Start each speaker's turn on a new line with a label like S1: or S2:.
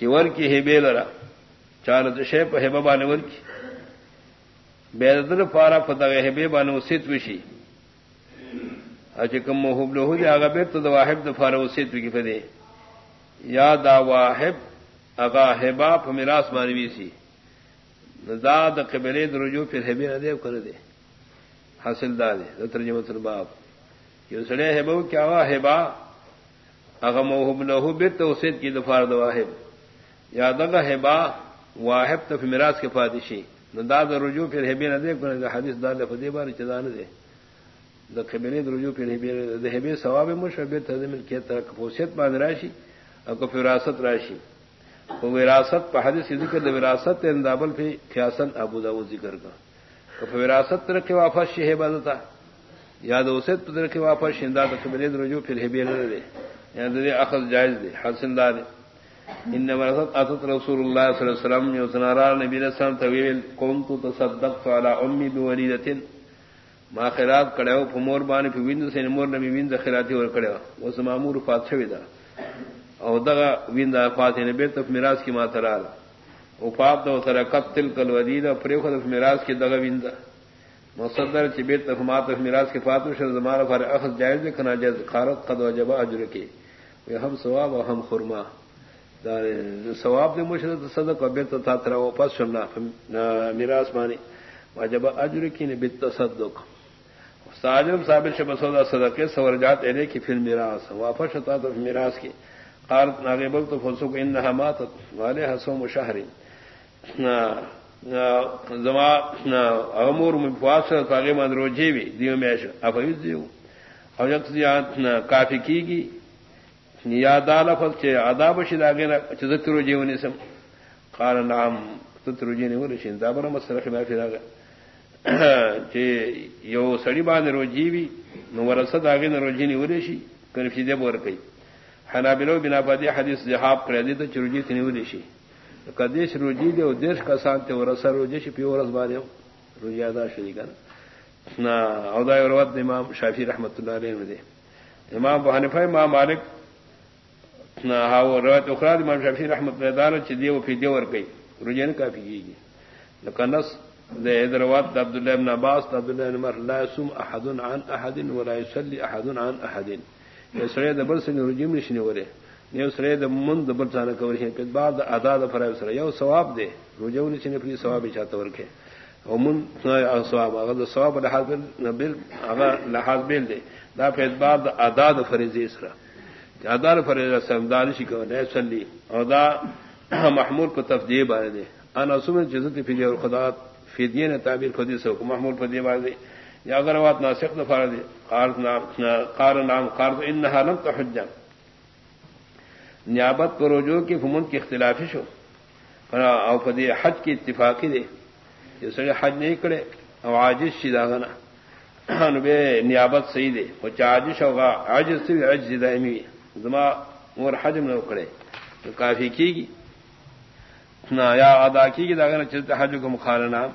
S1: چور کی ہے بے لرا چار شے پہ بانے ور کی بے در پارا فتح ہے بے بانے وسیت وشی۔ اچکم محب لہو دے، آگا بیر تو دا واحب دا فارا وسیت وکی فدے یا دا واحب اگا ہبا پمیراس مانوی سی دا دا قبلے درجو پھر ہبے نہ دے کر دے۔ حاصل دا دے ترجمہ الباب یہ سڑے ہبو کیا ہوا ہبا اگا محب لہو بیر تو وسیت کی دفار دا واحب۔ یاد ہے با واحب تو میراث کے فادشی داد رجوع پھر ہے نہ دے حدیث دا دار فدی بار چدا نہ دے دکھبین رجوع پھر ہے ثواب مشرب تزم کے طرح کفوسیت باندھ راشی اور کف وراثت راشی. وہ وراثت حدیث ذکر وراثت اندابل پھر خیاسن ابو داود ذکر کا. کف وراثت طرح کے واپس شہ بدتا یاد اوسیت طرح کے واپس شندہ تخبین رجوع پھر ہے نہ دے یعنی اخذ جائز دے حاصل دار ان اتت رسول الله صلى الله عليه وسلم يسنارا نبی رسول طويل كنت تصدقت على امي بوليده ما خیرات کڑیو پمور بانی پی ویند سے مور نبی ویند خیراتی ور کڑیو۔ وس مامور فات شوی دا او دغه ویند فات نبی ته میراث کی ما ترال او پاپ دو سره قتل کل ودید پرې خو د میراث کی دغه ویند مصدر چې بیت ته ما ته میراث کی فاتو شر زمانہ پر اخذ جائز کنا جائز خارت قد وجب اجر کی۔ وہ ہم ثواب و ہم خرما۔ ثواب دے مشرد صدق اور بیت تھا ترا واپس سننا میراث مانی وجب اجر کی نے بیت تصدق ساجرم ثابت شب سودا صدقے سور جات اے کی پھر میراث واپس ہوتا تو میراث کی۔ قالت ناغبل تو فسوق انها ماتت والے حسوم شهر زما امور مفاصل فاغه من روجی وی دیو میش افویز دیو۔ او یک کافی کی گی۔ کیگی یادا لفظ چے آداب شدا گنا چذکر جیونی سم. قال نعم تتر جیونی ورشین دا بنا مسئلہ خلاف دا چے یو سڑی بان رو جیوی نو ورسد آگے نو رجینی ورشی کنفی دے بور کئی. حنابلو بنا پادی حدیث جہاب کرے دی تو چرجی تنی ورشی قدیش روجی دے او دیش کا سانتے ورسا روجی شی پی ورس بانے روجی ادا شدی کنا نا، او دا روات امام شافی رحمت اللہ علیہ دے. امام بحنفہ امام مالک روایت اخراد امام شافی رحمت اللہ تعالی چ دیو فی دیور گئی رجن کافی کیگی لکنس دے دروات عبد الله بن عباس عبد الله بن عمر، لا يصوم احد عن احد ولا يصلي احد عن احد یہ سرے دبل سے رجم نشنے ورے یہ سرے د من دبل ثانہ کور ہے کہ بعد ادا د فرائض سرے یو ثواب دے رجو نشنے پھر ثواب چاہتا ورکے او من ثواب اگر ثواب لحاظ نبل اگر لحاظ بیل دے دا پھر بعد ادا د فریضہ سرا ادار فرض سمدان شکو نے سلی اور دا محمود کو تفدیے بارے دے۔ ان اسم جزت فدیہ اور خدا فدیے نے تعبیر خودی سے کو محمود فدیے بارے دے۔ یا اگر بات ناسخ دفار دے قارت نام، قار نام قار قارت انہا لم تحجا نیابت کو رجوع کی فمن کی اختلافی شو۔ او فدی حج کی اتفاقی دے۔ یہ سڑے حج نہیں کرے، او عاجز شدہ گنا بے نیابت صحیح دے۔ وہ چاجش ہوگا عاجز سے عجز دائمی۔ ہے زما اور حجم نہ اکڑے تو کافی کی گی نہ یا ادا کی گی اگر چلتے حج کو مخالنا